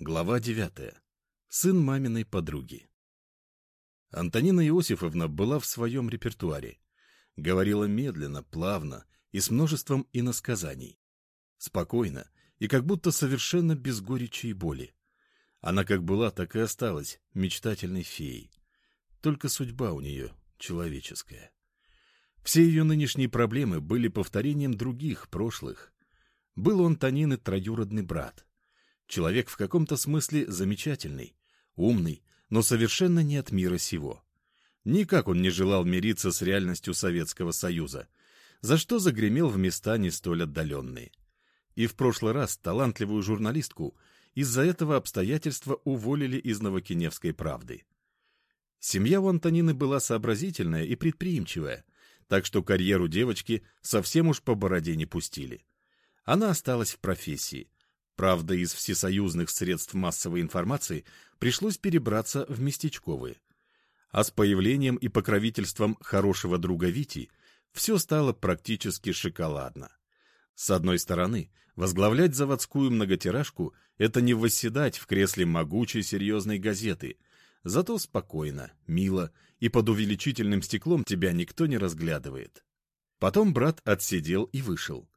Глава девятая. Сын маминой подруги. Антонина Иосифовна была в своем репертуаре. Говорила медленно, плавно и с множеством иносказаний. Спокойно и как будто совершенно без горечи и боли. Она как была, так и осталась мечтательной феей. Только судьба у нее человеческая. Все ее нынешние проблемы были повторением других, прошлых. Был он Танины троюродный брат. Человек в каком-то смысле замечательный, умный, но совершенно не от мира сего. Никак он не желал мириться с реальностью Советского Союза, за что загремел в места не столь отдаленные. И в прошлый раз талантливую журналистку из-за этого обстоятельства уволили из Новокиневской правды. Семья у Антонины была сообразительная и предприимчивая, так что карьеру девочки совсем уж по бороде не пустили. Она осталась в профессии. Правда, из всесоюзных средств массовой информации пришлось перебраться в местечковые. А с появлением и покровительством хорошего друга Вити все стало практически шоколадно. С одной стороны, возглавлять заводскую многотиражку — это не восседать в кресле могучей серьезной газеты, зато спокойно, мило и под увеличительным стеклом тебя никто не разглядывает. Потом брат отсидел и вышел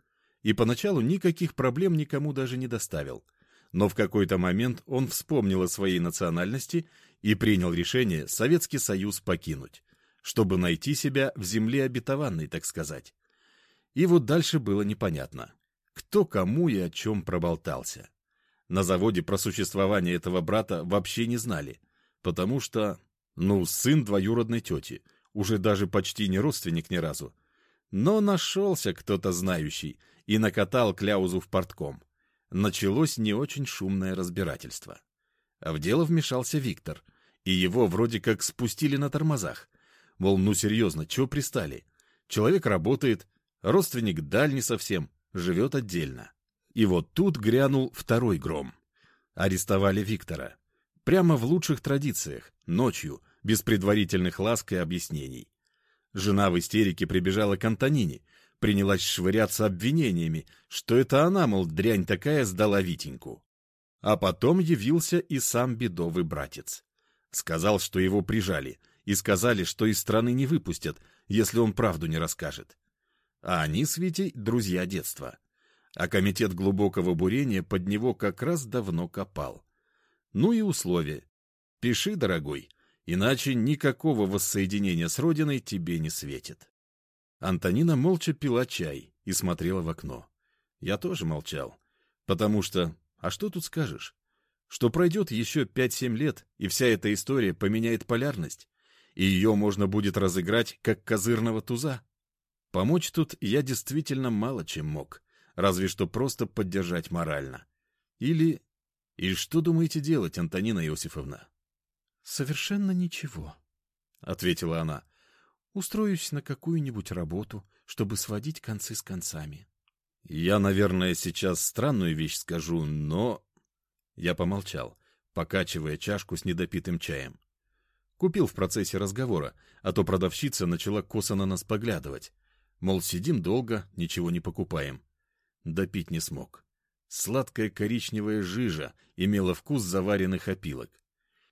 и поначалу никаких проблем никому даже не доставил. Но в какой-то момент он вспомнил о своей национальности и принял решение Советский Союз покинуть, чтобы найти себя в земле обетованной, так сказать. И вот дальше было непонятно, кто кому и о чем проболтался. На заводе про существование этого брата вообще не знали, потому что, ну, сын двоюродной тети, уже даже почти не родственник ни разу. Но нашелся кто-то знающий — и накатал кляузу в портком. Началось не очень шумное разбирательство. В дело вмешался Виктор, и его вроде как спустили на тормозах. Мол, ну серьезно, чего пристали? Человек работает, родственник дальний совсем, живет отдельно. И вот тут грянул второй гром. Арестовали Виктора. Прямо в лучших традициях, ночью, без предварительных ласк и объяснений. Жена в истерике прибежала к Антонине, принялась швыряться обвинениями, что это она, мол, дрянь такая, сдала Витеньку. А потом явился и сам бедовый братец. Сказал, что его прижали, и сказали, что из страны не выпустят, если он правду не расскажет. А они с Витей друзья детства. А комитет глубокого бурения под него как раз давно копал. Ну и условия. Пиши, дорогой, иначе никакого воссоединения с родиной тебе не светит. Антонина молча пила чай и смотрела в окно. Я тоже молчал, потому что... А что тут скажешь? Что пройдет еще 5-7 лет, и вся эта история поменяет полярность, и ее можно будет разыграть, как козырного туза. Помочь тут я действительно мало чем мог, разве что просто поддержать морально. Или... И что думаете делать, Антонина Иосифовна? — Совершенно ничего, — ответила она. Устроюсь на какую-нибудь работу, чтобы сводить концы с концами. Я, наверное, сейчас странную вещь скажу, но... Я помолчал, покачивая чашку с недопитым чаем. Купил в процессе разговора, а то продавщица начала косо на нас поглядывать. Мол, сидим долго, ничего не покупаем. Допить не смог. Сладкая коричневая жижа имела вкус заваренных опилок.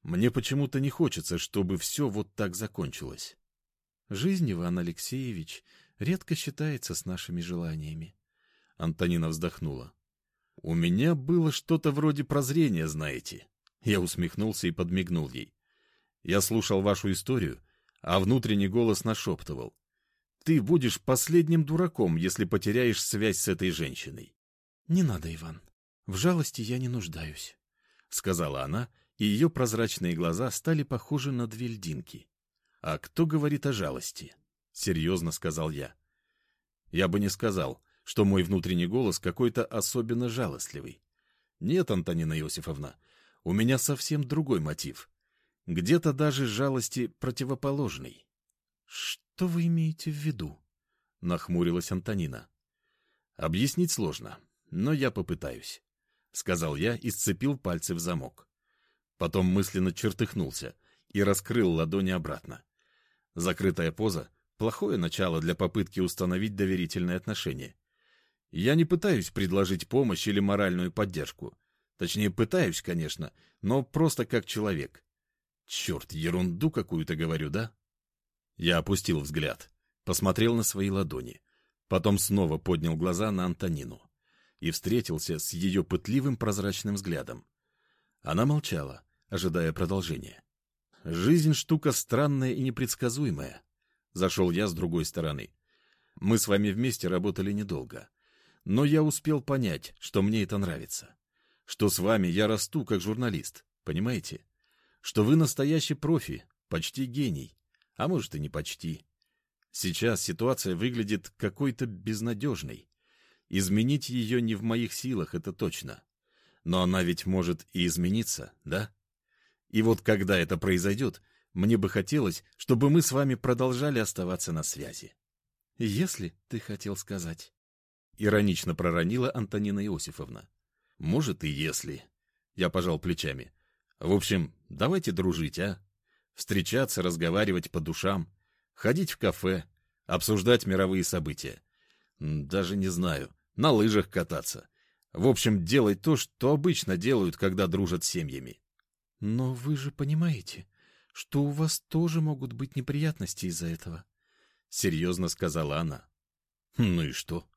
Мне почему-то не хочется, чтобы все вот так закончилось. Жизнь, Иван Алексеевич, редко считается с нашими желаниями. Антонина вздохнула. У меня было что-то вроде прозрения, знаете. Я усмехнулся и подмигнул ей. Я слушал вашу историю, а внутренний голос нашептывал. Ты будешь последним дураком, если потеряешь связь с этой женщиной. — Не надо, Иван. В жалости я не нуждаюсь, — сказала она, и ее прозрачные глаза стали похожи на две льдинки. «А кто говорит о жалости?» — серьезно сказал я. Я бы не сказал, что мой внутренний голос какой-то особенно жалостливый. Нет, Антонина Иосифовна, у меня совсем другой мотив. Где-то даже жалости противоположный. «Что вы имеете в виду?» — нахмурилась Антонина. «Объяснить сложно, но я попытаюсь», — сказал я и сцепил пальцы в замок. Потом мысленно чертыхнулся и раскрыл ладони обратно. Закрытая поза — плохое начало для попытки установить доверительные отношения. Я не пытаюсь предложить помощь или моральную поддержку. Точнее, пытаюсь, конечно, но просто как человек. Черт, ерунду какую-то говорю, да? Я опустил взгляд, посмотрел на свои ладони, потом снова поднял глаза на Антонину и встретился с ее пытливым прозрачным взглядом. Она молчала, ожидая продолжения. «Жизнь — штука странная и непредсказуемая», — зашел я с другой стороны. «Мы с вами вместе работали недолго, но я успел понять, что мне это нравится, что с вами я расту как журналист, понимаете? Что вы настоящий профи, почти гений, а может и не почти. Сейчас ситуация выглядит какой-то безнадежной. Изменить ее не в моих силах, это точно. Но она ведь может и измениться, да? И вот когда это произойдет, мне бы хотелось, чтобы мы с вами продолжали оставаться на связи. Если ты хотел сказать. Иронично проронила Антонина Иосифовна. Может и если. Я пожал плечами. В общем, давайте дружить, а? Встречаться, разговаривать по душам, ходить в кафе, обсуждать мировые события. Даже не знаю, на лыжах кататься. В общем, делать то, что обычно делают, когда дружат с семьями. Но вы же понимаете, что у вас тоже могут быть неприятности из-за этого. Серьезно сказала она. Ну и что?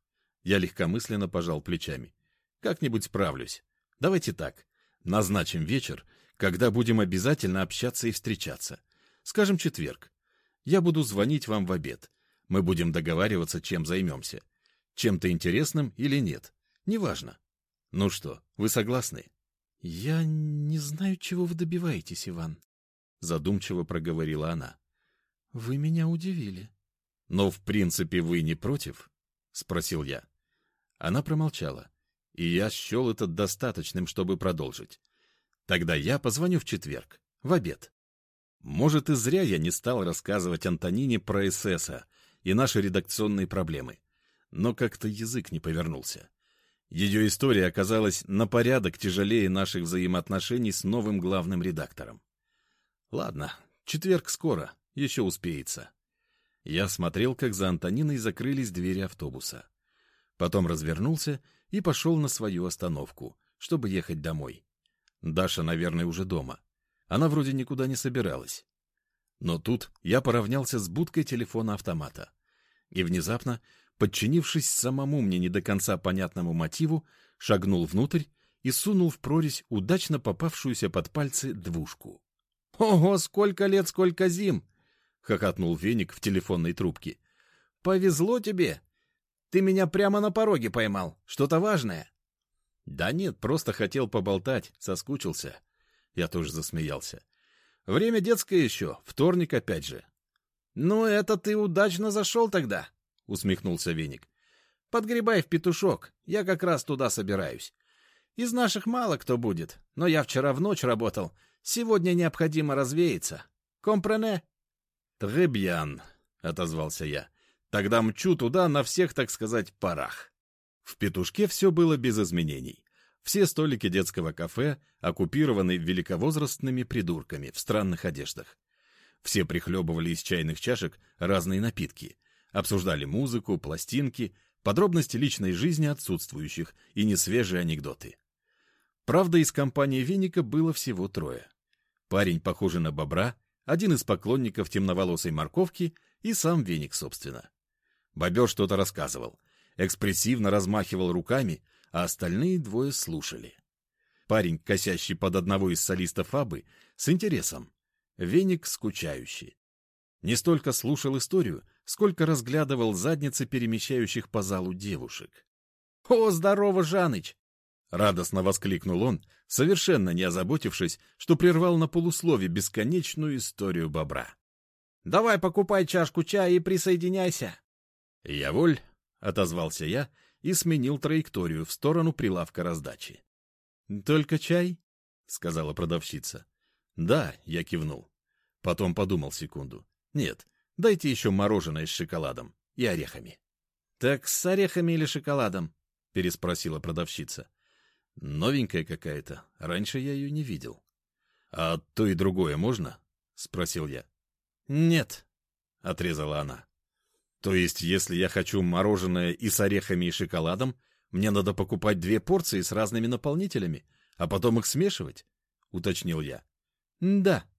Я легкомысленно пожал плечами. Как-нибудь справлюсь. Давайте так. Назначим вечер, когда будем обязательно общаться и встречаться. Скажем, четверг. Я буду звонить вам в обед. Мы будем договариваться, чем займемся. Чем-то интересным или нет. Неважно. Ну что, вы согласны? — Я не знаю, чего вы добиваетесь, Иван, — задумчиво проговорила она. — Вы меня удивили. — Но, в принципе, вы не против? — спросил я. Она промолчала, и я счел это достаточным, чтобы продолжить. Тогда я позвоню в четверг, в обед. Может, и зря я не стал рассказывать Антонине про эсэса и наши редакционные проблемы. Но как-то язык не повернулся. Ее история оказалась на порядок тяжелее наших взаимоотношений с новым главным редактором. Ладно, четверг скоро, еще успеется. Я смотрел, как за Антониной закрылись двери автобуса. Потом развернулся и пошел на свою остановку, чтобы ехать домой. Даша, наверное, уже дома. Она вроде никуда не собиралась. Но тут я поравнялся с будкой телефона-автомата. И внезапно подчинившись самому мне не до конца понятному мотиву, шагнул внутрь и сунул в прорезь удачно попавшуюся под пальцы двушку. — Ого, сколько лет, сколько зим! — хохотнул веник в телефонной трубке. — Повезло тебе! Ты меня прямо на пороге поймал. Что-то важное? — Да нет, просто хотел поболтать, соскучился. Я тоже засмеялся. — Время детское еще, вторник опять же. — Ну, это ты удачно зашел тогда, — усмехнулся Веник. — Подгребай в петушок, я как раз туда собираюсь. Из наших мало кто будет, но я вчера в ночь работал. Сегодня необходимо развеяться. Компрене? — Требьян, — отозвался я. — Тогда мчу туда на всех, так сказать, парах. В петушке все было без изменений. Все столики детского кафе оккупированы великовозрастными придурками в странных одеждах. Все прихлебывали из чайных чашек разные напитки, Обсуждали музыку, пластинки, подробности личной жизни отсутствующих и несвежие анекдоты. Правда, из компании Веника было всего трое. Парень, похожий на бобра, один из поклонников темноволосой морковки и сам Веник, собственно. Бобер что-то рассказывал, экспрессивно размахивал руками, а остальные двое слушали. Парень, косящий под одного из солистов Абы, с интересом. Веник скучающий. Не столько слушал историю, сколько разглядывал задницы перемещающих по залу девушек. — О, здорово, Жаныч! — радостно воскликнул он, совершенно не озаботившись, что прервал на полуслове бесконечную историю бобра. — Давай покупай чашку чая и присоединяйся. — Я воль, — отозвался я и сменил траекторию в сторону прилавка раздачи. — Только чай? — сказала продавщица. — Да, — я кивнул. Потом подумал секунду. — Нет, Дайте еще мороженое с шоколадом и орехами. — Так с орехами или шоколадом? — переспросила продавщица. — Новенькая какая-то. Раньше я ее не видел. — А то и другое можно? — спросил я. — Нет, — отрезала она. — То есть, если я хочу мороженое и с орехами и шоколадом, мне надо покупать две порции с разными наполнителями, а потом их смешивать? — уточнил я. — Да, —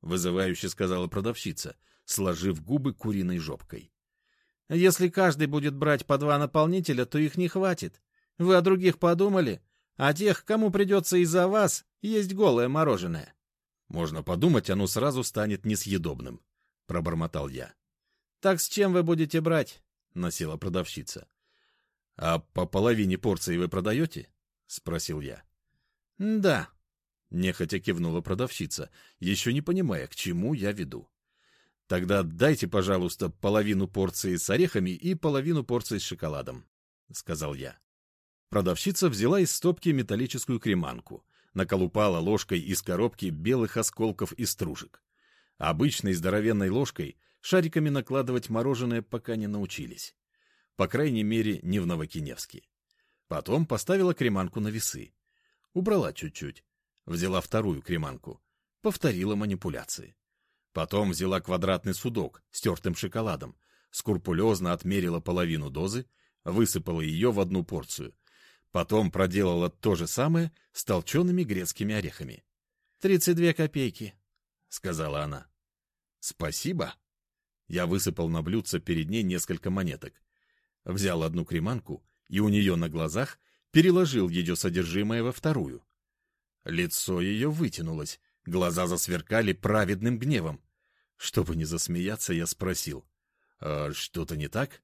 вызывающе сказала продавщица, сложив губы куриной жопкой. — Если каждый будет брать по два наполнителя, то их не хватит. Вы о других подумали? А тех, кому придется из-за вас, есть голое мороженое. — Можно подумать, оно сразу станет несъедобным, — пробормотал я. — Так с чем вы будете брать? — носила продавщица. — А по половине порции вы продаете? — спросил я. — Да, — нехотя кивнула продавщица, еще не понимая, к чему я веду. — Тогда дайте, пожалуйста, половину порции с орехами и половину порции с шоколадом, — сказал я. Продавщица взяла из стопки металлическую креманку, наколупала ложкой из коробки белых осколков и стружек. Обычной здоровенной ложкой шариками накладывать мороженое пока не научились. По крайней мере, не в Новокиневске. Потом поставила креманку на весы. Убрала чуть-чуть. Взяла вторую креманку. Повторила манипуляции. Потом взяла квадратный судок с тертым шоколадом, скрупулезно отмерила половину дозы, высыпала ее в одну порцию — Потом проделала то же самое с толчеными грецкими орехами. «Тридцать две копейки», — сказала она. «Спасибо». Я высыпал на блюдце перед ней несколько монеток. Взял одну креманку и у нее на глазах переложил ее содержимое во вторую. Лицо ее вытянулось, глаза засверкали праведным гневом. Чтобы не засмеяться, я спросил. «А что-то не так?»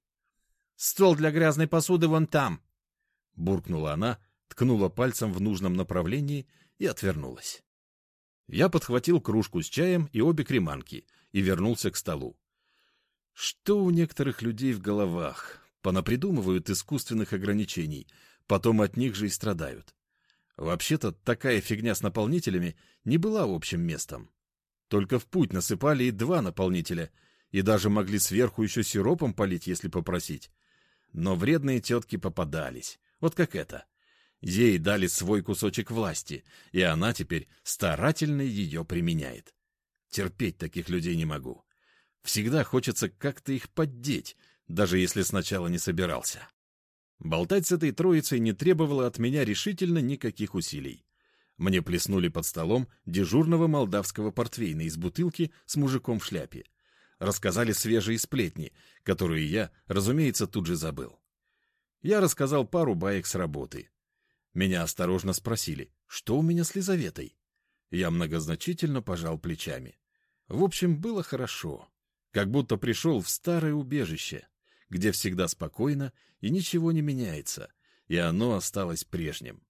«Стол для грязной посуды вон там», — буркнула она, ткнула пальцем в нужном направлении и отвернулась. Я подхватил кружку с чаем и обе креманки и вернулся к столу. Что у некоторых людей в головах? Понапридумывают искусственных ограничений, потом от них же и страдают. Вообще-то такая фигня с наполнителями не была общим местом. Только в путь насыпали и два наполнителя, и даже могли сверху еще сиропом полить, если попросить. Но вредные тетки попадались. Вот как это. Ей дали свой кусочек власти, и она теперь старательно ее применяет. Терпеть таких людей не могу. Всегда хочется как-то их поддеть, даже если сначала не собирался. Болтать с этой троицей не требовало от меня решительно никаких усилий. Мне плеснули под столом дежурного молдавского портвейна из бутылки с мужиком в шляпе. Рассказали свежие сплетни, которые я, разумеется, тут же забыл. Я рассказал пару баек с работы. Меня осторожно спросили, что у меня с Лизаветой. Я многозначительно пожал плечами. В общем, было хорошо. Как будто пришел в старое убежище, где всегда спокойно и ничего не меняется, и оно осталось прежним.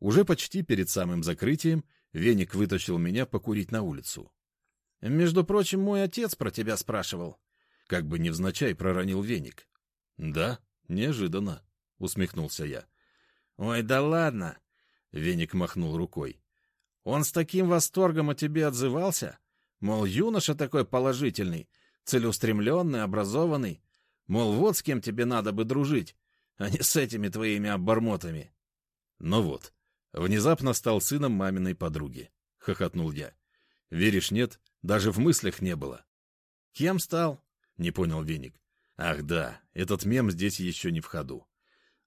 Уже почти перед самым закрытием Веник вытащил меня покурить на улицу. — Между прочим, мой отец про тебя спрашивал. Как бы невзначай проронил Веник. — Да, неожиданно. — усмехнулся я. — Ой, да ладно! — Веник махнул рукой. — Он с таким восторгом о тебе отзывался? Мол, юноша такой положительный, целеустремленный, образованный. Мол, вот с кем тебе надо бы дружить, а не с этими твоими обормотами. — Ну вот, внезапно стал сыном маминой подруги, — хохотнул я. — Веришь, нет, даже в мыслях не было. — Кем стал? — не понял Веник. — Ах да, этот мем здесь еще не в ходу.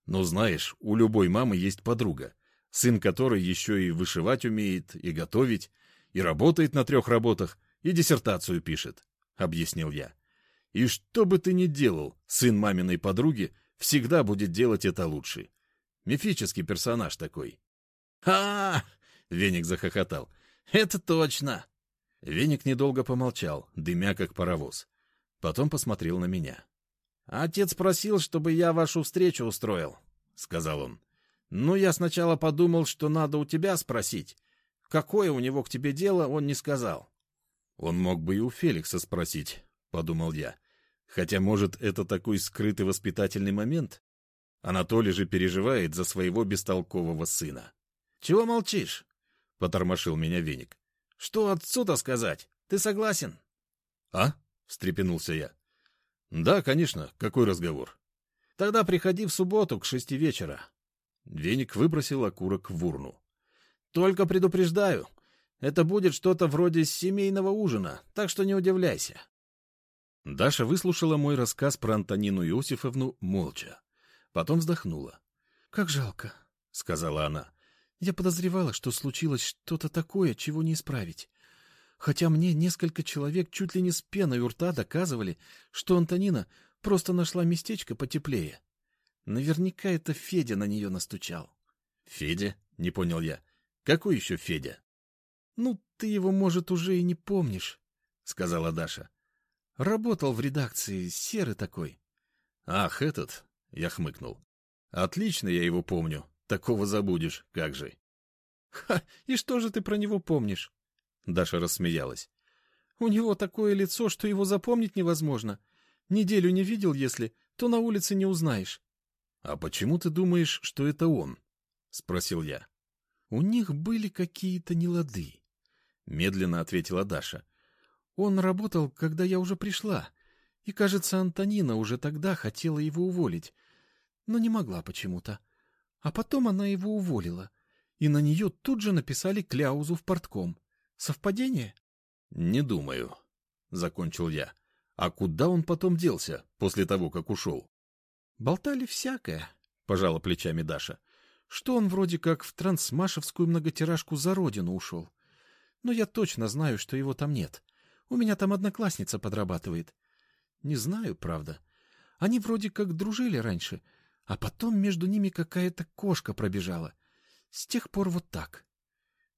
Но знаешь, у любой мамы есть подруга, сын которой еще и вышивать умеет, и готовить, и работает на трех работах, и диссертацию пишет, — объяснил я. И что бы ты ни делал, сын маминой подруги всегда будет делать это лучше. Мифический персонаж такой. «Ха!» — Веник захохотал. «Это точно!» Веник недолго помолчал, дымя как паровоз. Потом посмотрел на меня. «Отец просил, чтобы я вашу встречу устроил», — сказал он. «Ну, я сначала подумал, что надо у тебя спросить. Какое у него к тебе дело, он не сказал». «Он мог бы и у Феликса спросить», — подумал я. «Хотя, может, это такой скрытый воспитательный момент? Анатолий же переживает за своего бестолкового сына». «Чего молчишь?» — потормошил меня веник. «Что отцу-то сказать? Ты согласен?» «А?» — встрепенулся я. «Да, конечно. Какой разговор?» «Тогда приходи в субботу к шести вечера». Веник выбросил окурок в урну. «Только предупреждаю, это будет что-то вроде семейного ужина, так что не удивляйся». Даша выслушала мой рассказ про Антонину Иосифовну молча. Потом вздохнула. — Как жалко, — сказала она. Я подозревала, что случилось что-то такое, чего не исправить. Хотя мне несколько человек чуть ли не с пеной у рта доказывали, что Антонина просто нашла местечко потеплее. Наверняка это Федя на нее настучал. — Федя? — не понял я. — Какой еще Федя? — Ну, ты его, может, уже и не помнишь, — сказала Даша. — Работал в редакции, серый такой. — Ах, этот? — я хмыкнул. — Отлично я его помню. Такого забудешь, как же. — Ха, и что же ты про него помнишь? Даша рассмеялась. — У него такое лицо, что его запомнить невозможно. Неделю не видел, если, то на улице не узнаешь. — А почему ты думаешь, что это он? — спросил я. — У них были какие-то нелады, — медленно ответила Даша. — Он работал, когда я уже пришла, и, кажется, Антонина уже тогда хотела его уволить, но не могла почему-то. А потом она его уволила, и на нее тут же написали кляузу в портком. Совпадение? — Не думаю, — закончил я. — А куда он потом делся, после того, как ушел? — Болтали всякое, — пожала плечами Даша. — Что он вроде как в трансмашевскую многотиражку за родину ушел. Но я точно знаю, что его там нет. У меня там одноклассница подрабатывает. Не знаю, правда. Они вроде как дружили раньше, — а потом между ними какая-то кошка пробежала. С тех пор вот так.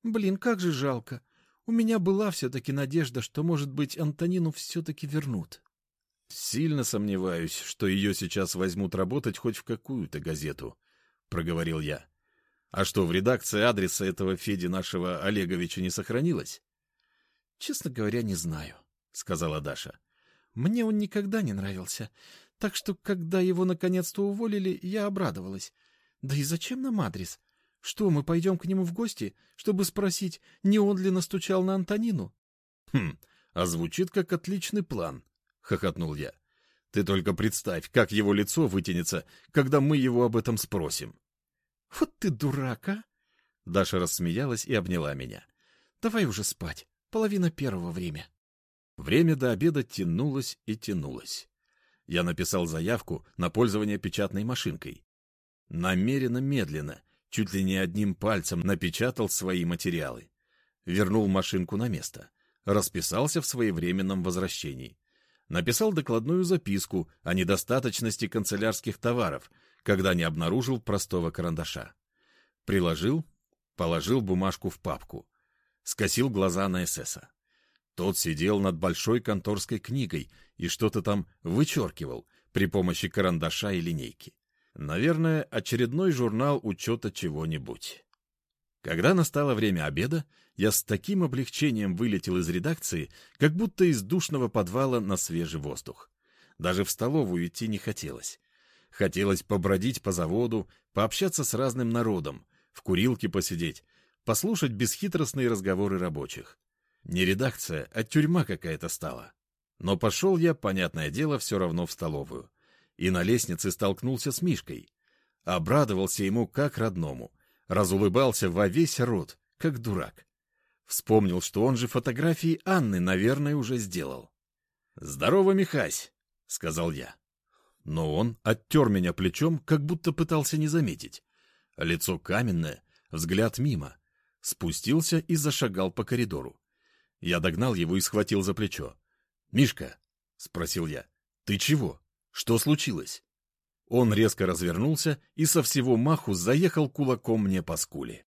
Блин, как же жалко. У меня была все-таки надежда, что, может быть, Антонину все-таки вернут. Сильно сомневаюсь, что ее сейчас возьмут работать хоть в какую-то газету, — проговорил я. А что, в редакции адреса этого Феди нашего Олеговича не сохранилось? — Честно говоря, не знаю, — сказала Даша. — Мне он никогда не нравился. Так что, когда его наконец-то уволили, я обрадовалась. Да и зачем нам адрес? Что, мы пойдем к нему в гости, чтобы спросить, не он ли настучал на Антонину? — Хм, а звучит как отличный план, — хохотнул я. — Ты только представь, как его лицо вытянется, когда мы его об этом спросим. — Вот ты дурак, а! Даша рассмеялась и обняла меня. — Давай уже спать. Половина первого время. Время до обеда тянулось и тянулось я написал заявку на пользование печатной машинкой. Намеренно медленно, чуть ли не одним пальцем напечатал свои материалы. Вернул машинку на место. Расписался в своевременном возвращении. Написал докладную записку о недостаточности канцелярских товаров, когда не обнаружил простого карандаша. Приложил, положил бумажку в папку. Скосил глаза на эсэса. Тот сидел над большой конторской книгой и что-то там вычеркивал при помощи карандаша и линейки. Наверное, очередной журнал учета чего-нибудь. Когда настало время обеда, я с таким облегчением вылетел из редакции, как будто из душного подвала на свежий воздух. Даже в столовую идти не хотелось. Хотелось побродить по заводу, пообщаться с разным народом, в курилке посидеть, послушать бесхитростные разговоры рабочих. Не редакция, а тюрьма какая-то стала. Но пошел я, понятное дело, все равно в столовую. И на лестнице столкнулся с Мишкой. Обрадовался ему как родному. Разулыбался во весь рот, как дурак. Вспомнил, что он же фотографии Анны, наверное, уже сделал. «Здорово, Михась!» — сказал я. Но он оттер меня плечом, как будто пытался не заметить. Лицо каменное, взгляд мимо. Спустился и зашагал по коридору. Я догнал его и схватил за плечо. «Мишка!» — спросил я. «Ты чего? Что случилось?» Он резко развернулся и со всего маху заехал кулаком мне по скуле.